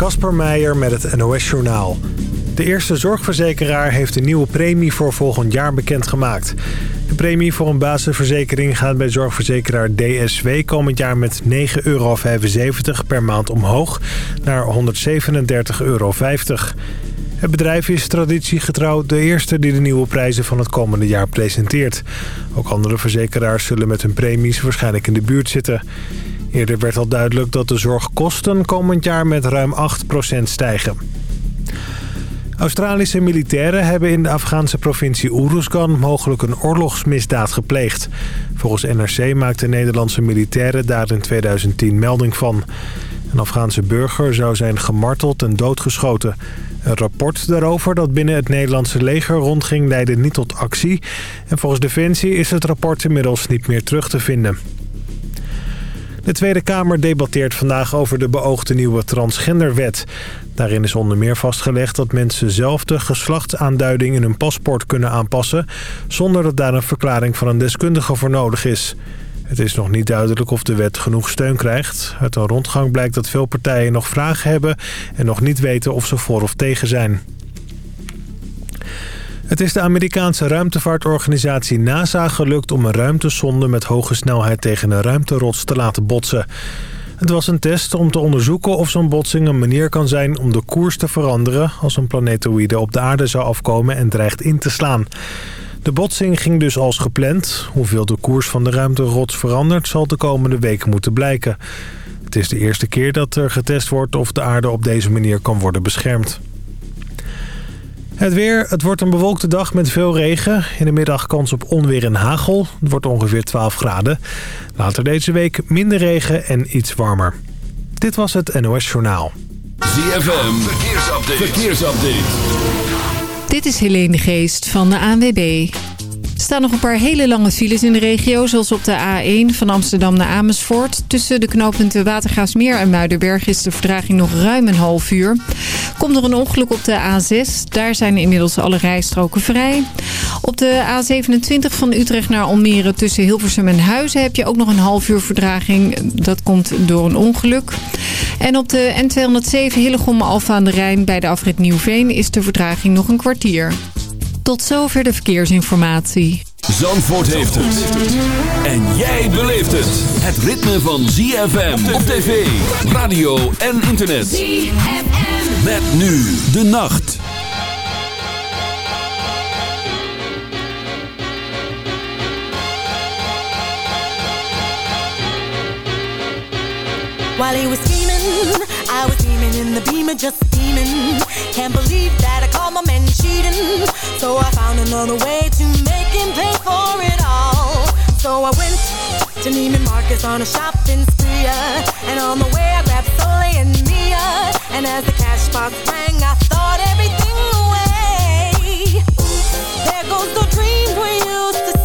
Kasper Meijer met het NOS-journaal. De eerste zorgverzekeraar heeft een nieuwe premie voor volgend jaar bekendgemaakt. De premie voor een basisverzekering gaat bij zorgverzekeraar DSW komend jaar met 9,75 euro per maand omhoog naar 137,50 euro. Het bedrijf is traditiegetrouw de eerste die de nieuwe prijzen van het komende jaar presenteert. Ook andere verzekeraars zullen met hun premies waarschijnlijk in de buurt zitten. Eerder werd al duidelijk dat de zorgkosten komend jaar met ruim 8% stijgen. Australische militairen hebben in de Afghaanse provincie Uruzgan mogelijk een oorlogsmisdaad gepleegd. Volgens NRC maakten Nederlandse militairen daar in 2010 melding van. Een Afghaanse burger zou zijn gemarteld en doodgeschoten. Een rapport daarover dat binnen het Nederlandse leger rondging leidde niet tot actie. En volgens Defensie is het rapport inmiddels niet meer terug te vinden. De Tweede Kamer debatteert vandaag over de beoogde nieuwe transgenderwet. Daarin is onder meer vastgelegd dat mensen zelf de geslachtsaanduiding in hun paspoort kunnen aanpassen... zonder dat daar een verklaring van een deskundige voor nodig is. Het is nog niet duidelijk of de wet genoeg steun krijgt. Uit een rondgang blijkt dat veel partijen nog vragen hebben... en nog niet weten of ze voor of tegen zijn. Het is de Amerikaanse ruimtevaartorganisatie NASA gelukt om een ruimtesonde met hoge snelheid tegen een ruimterots te laten botsen. Het was een test om te onderzoeken of zo'n botsing een manier kan zijn om de koers te veranderen als een planetoïde op de aarde zou afkomen en dreigt in te slaan. De botsing ging dus als gepland. Hoeveel de koers van de ruimterots verandert zal de komende weken moeten blijken. Het is de eerste keer dat er getest wordt of de aarde op deze manier kan worden beschermd. Het weer, het wordt een bewolkte dag met veel regen. In de middag kans op onweer en hagel. Het wordt ongeveer 12 graden. Later deze week minder regen en iets warmer. Dit was het NOS Journaal. ZFM, verkeersupdate. verkeersupdate. Dit is Helene de Geest van de ANWB. Er staan nog een paar hele lange files in de regio... zoals op de A1 van Amsterdam naar Amersfoort. Tussen de knooppunten Watergaasmeer en Muidenberg... is de verdraging nog ruim een half uur. Komt er een ongeluk op de A6. Daar zijn inmiddels alle rijstroken vrij. Op de A27 van Utrecht naar Almere tussen Hilversum en Huizen... heb je ook nog een half uur verdraging. Dat komt door een ongeluk. En op de N207 Hillegom Alfa aan de Rijn bij de afrit Nieuwveen... is de verdraging nog een kwartier. Tot zover de verkeersinformatie. Zandvoort heeft het. En jij beleeft het. Het ritme van ZFM op tv, radio en internet. ZFM. Met nu de nacht. While he was scheming, I was steaming in the beamer, just steaming. Can't believe that I caught my man cheating. So I found another way to make him pay for it all. So I went to Neiman Marcus on a shopping spree. Uh, and on the way I grabbed Soleil and Mia. And as the cash box rang, I thought everything away. There goes the dream we used to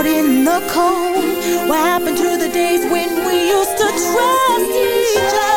out in the cold? What happened to the days when we used to trust each other?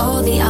all the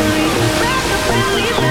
Back up and leave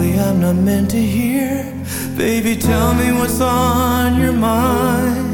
Likely I'm not meant to hear. Baby, tell me what's on your mind.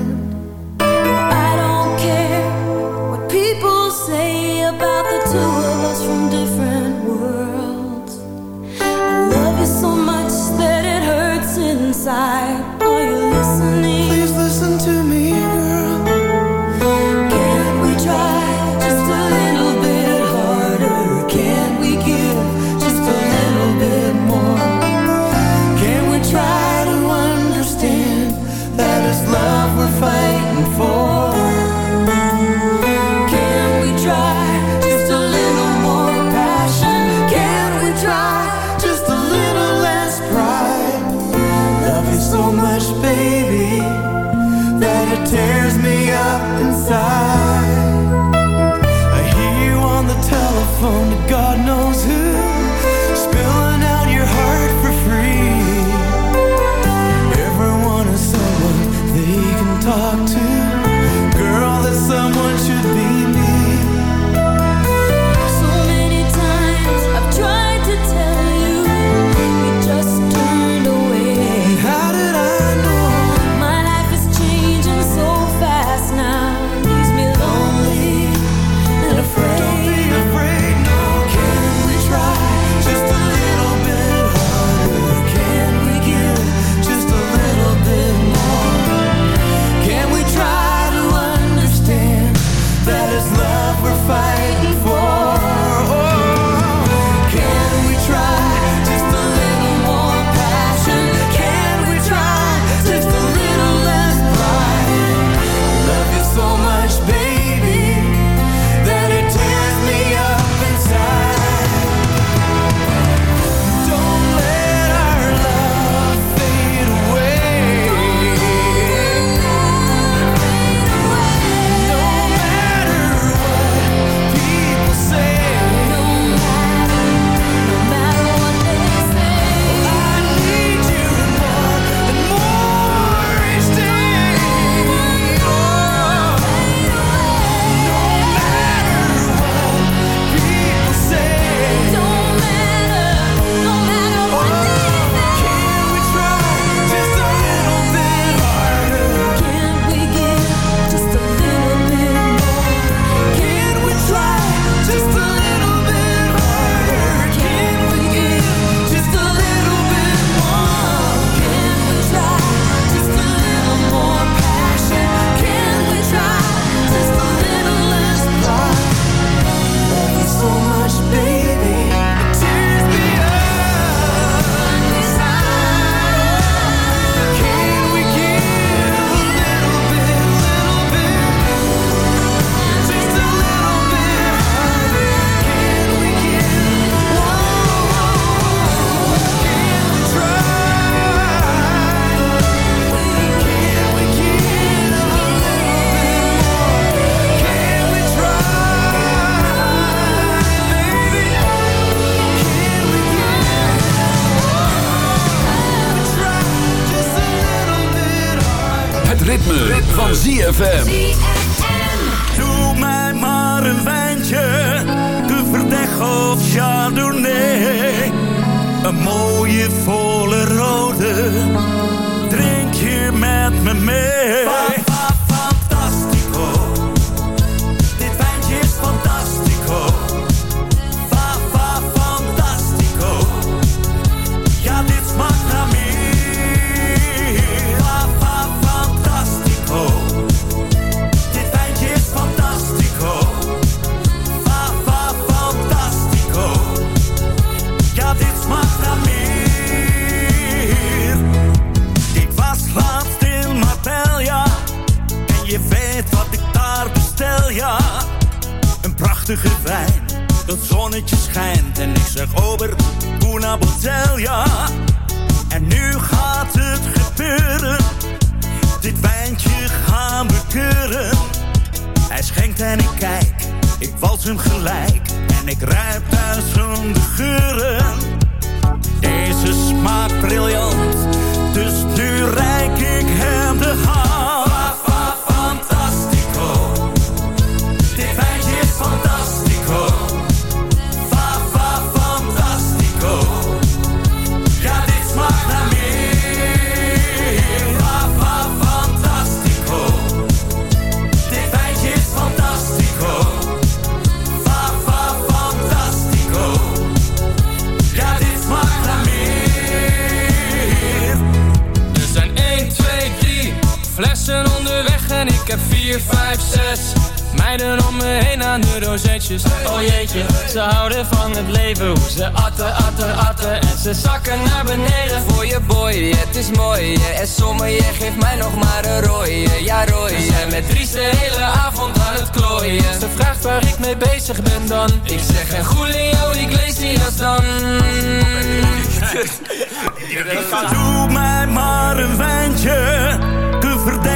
van ZFM. Doe mij maar een wijntje, de verdeg of chardonnay. Een mooie volle rode, drink je met me mee. prachtige. Dat zonnetje schijnt en ik zeg over una botella. En nu gaat het gebeuren. Dit wijntje gaan we keuren. Hij schenkt en ik kijk, ik wals hem gelijk. En ik ruip zijn geuren. Deze smaakt briljant, dus nu rijk ik hem de Ik heb vier, vijf, zes Meiden om me heen aan de rozetjes. Oh jeetje, ze houden van het leven Hoe ze atten, atten, atten. En ze zakken naar beneden. Voor je boy, het is mooi En sommige geeft mij nog maar een rooi. Ja rooie, we zijn met vries de hele avond aan het klooien. Ze vraagt waar ik mee bezig ben dan. Ik zeg en Julio Iglesias dan. Ik ga doe mij maar een ventje Te verdenken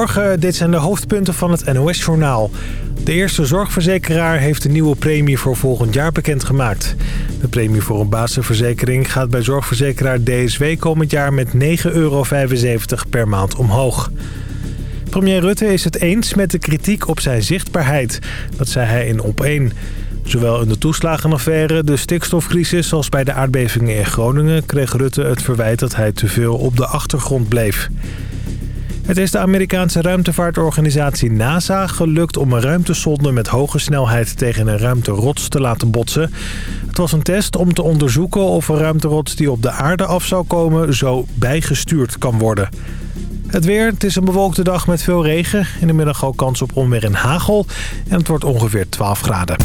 Goedemorgen, dit zijn de hoofdpunten van het NOS-journaal. De eerste zorgverzekeraar heeft een nieuwe premie voor volgend jaar bekendgemaakt. De premie voor een basisverzekering gaat bij zorgverzekeraar DSW komend jaar met 9,75 euro per maand omhoog. Premier Rutte is het eens met de kritiek op zijn zichtbaarheid. Dat zei hij in Op1. Zowel in de toeslagenaffaire, de stikstofcrisis als bij de aardbevingen in Groningen... kreeg Rutte het verwijt dat hij te veel op de achtergrond bleef. Het is de Amerikaanse ruimtevaartorganisatie NASA gelukt om een ruimtesonde met hoge snelheid tegen een ruimterots te laten botsen. Het was een test om te onderzoeken of een ruimterots die op de aarde af zou komen zo bijgestuurd kan worden. Het weer, het is een bewolkte dag met veel regen. In de middag ook kans op onweer en hagel. En het wordt ongeveer 12 graden.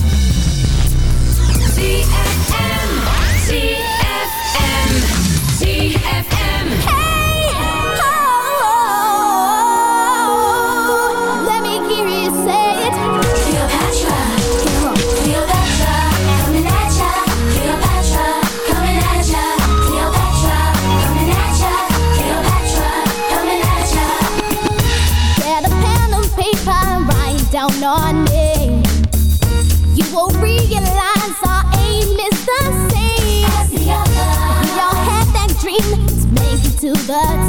but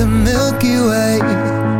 the Milky Way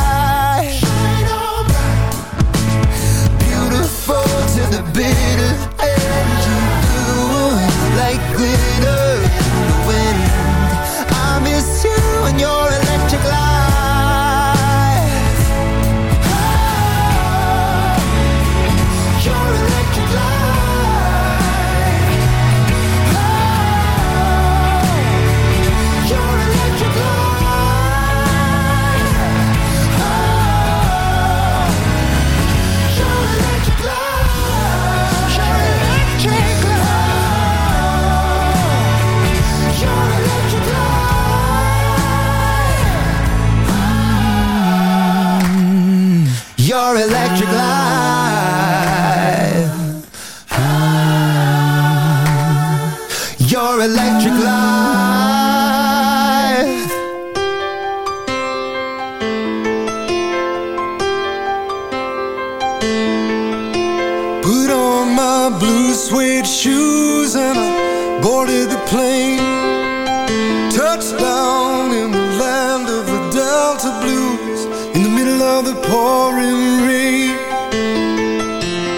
Touchdown in the land of the Delta Blues in the middle of the pouring rain.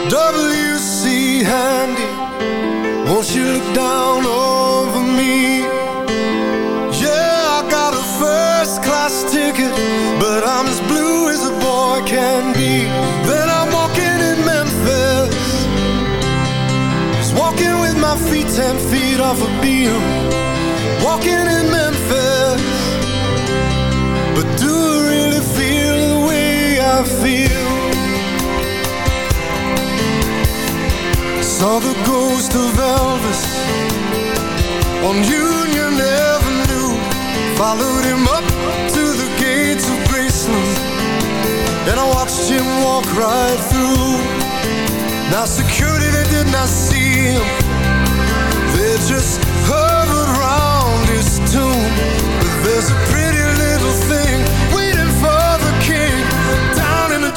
W.C. Handy, won't you look down over me? Yeah, I got a first class ticket, but I'm as blue as a boy can be. Then I'm walking in Memphis, just walking with my feet ten feet off a beam. Saw the ghost of Elvis on Union Avenue. Followed him up to the gates of Graceland, and I watched him walk right through. Now security they did not see him,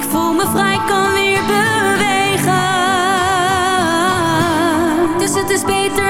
Ik voel me vrij, kan weer bewegen. Dus het is beter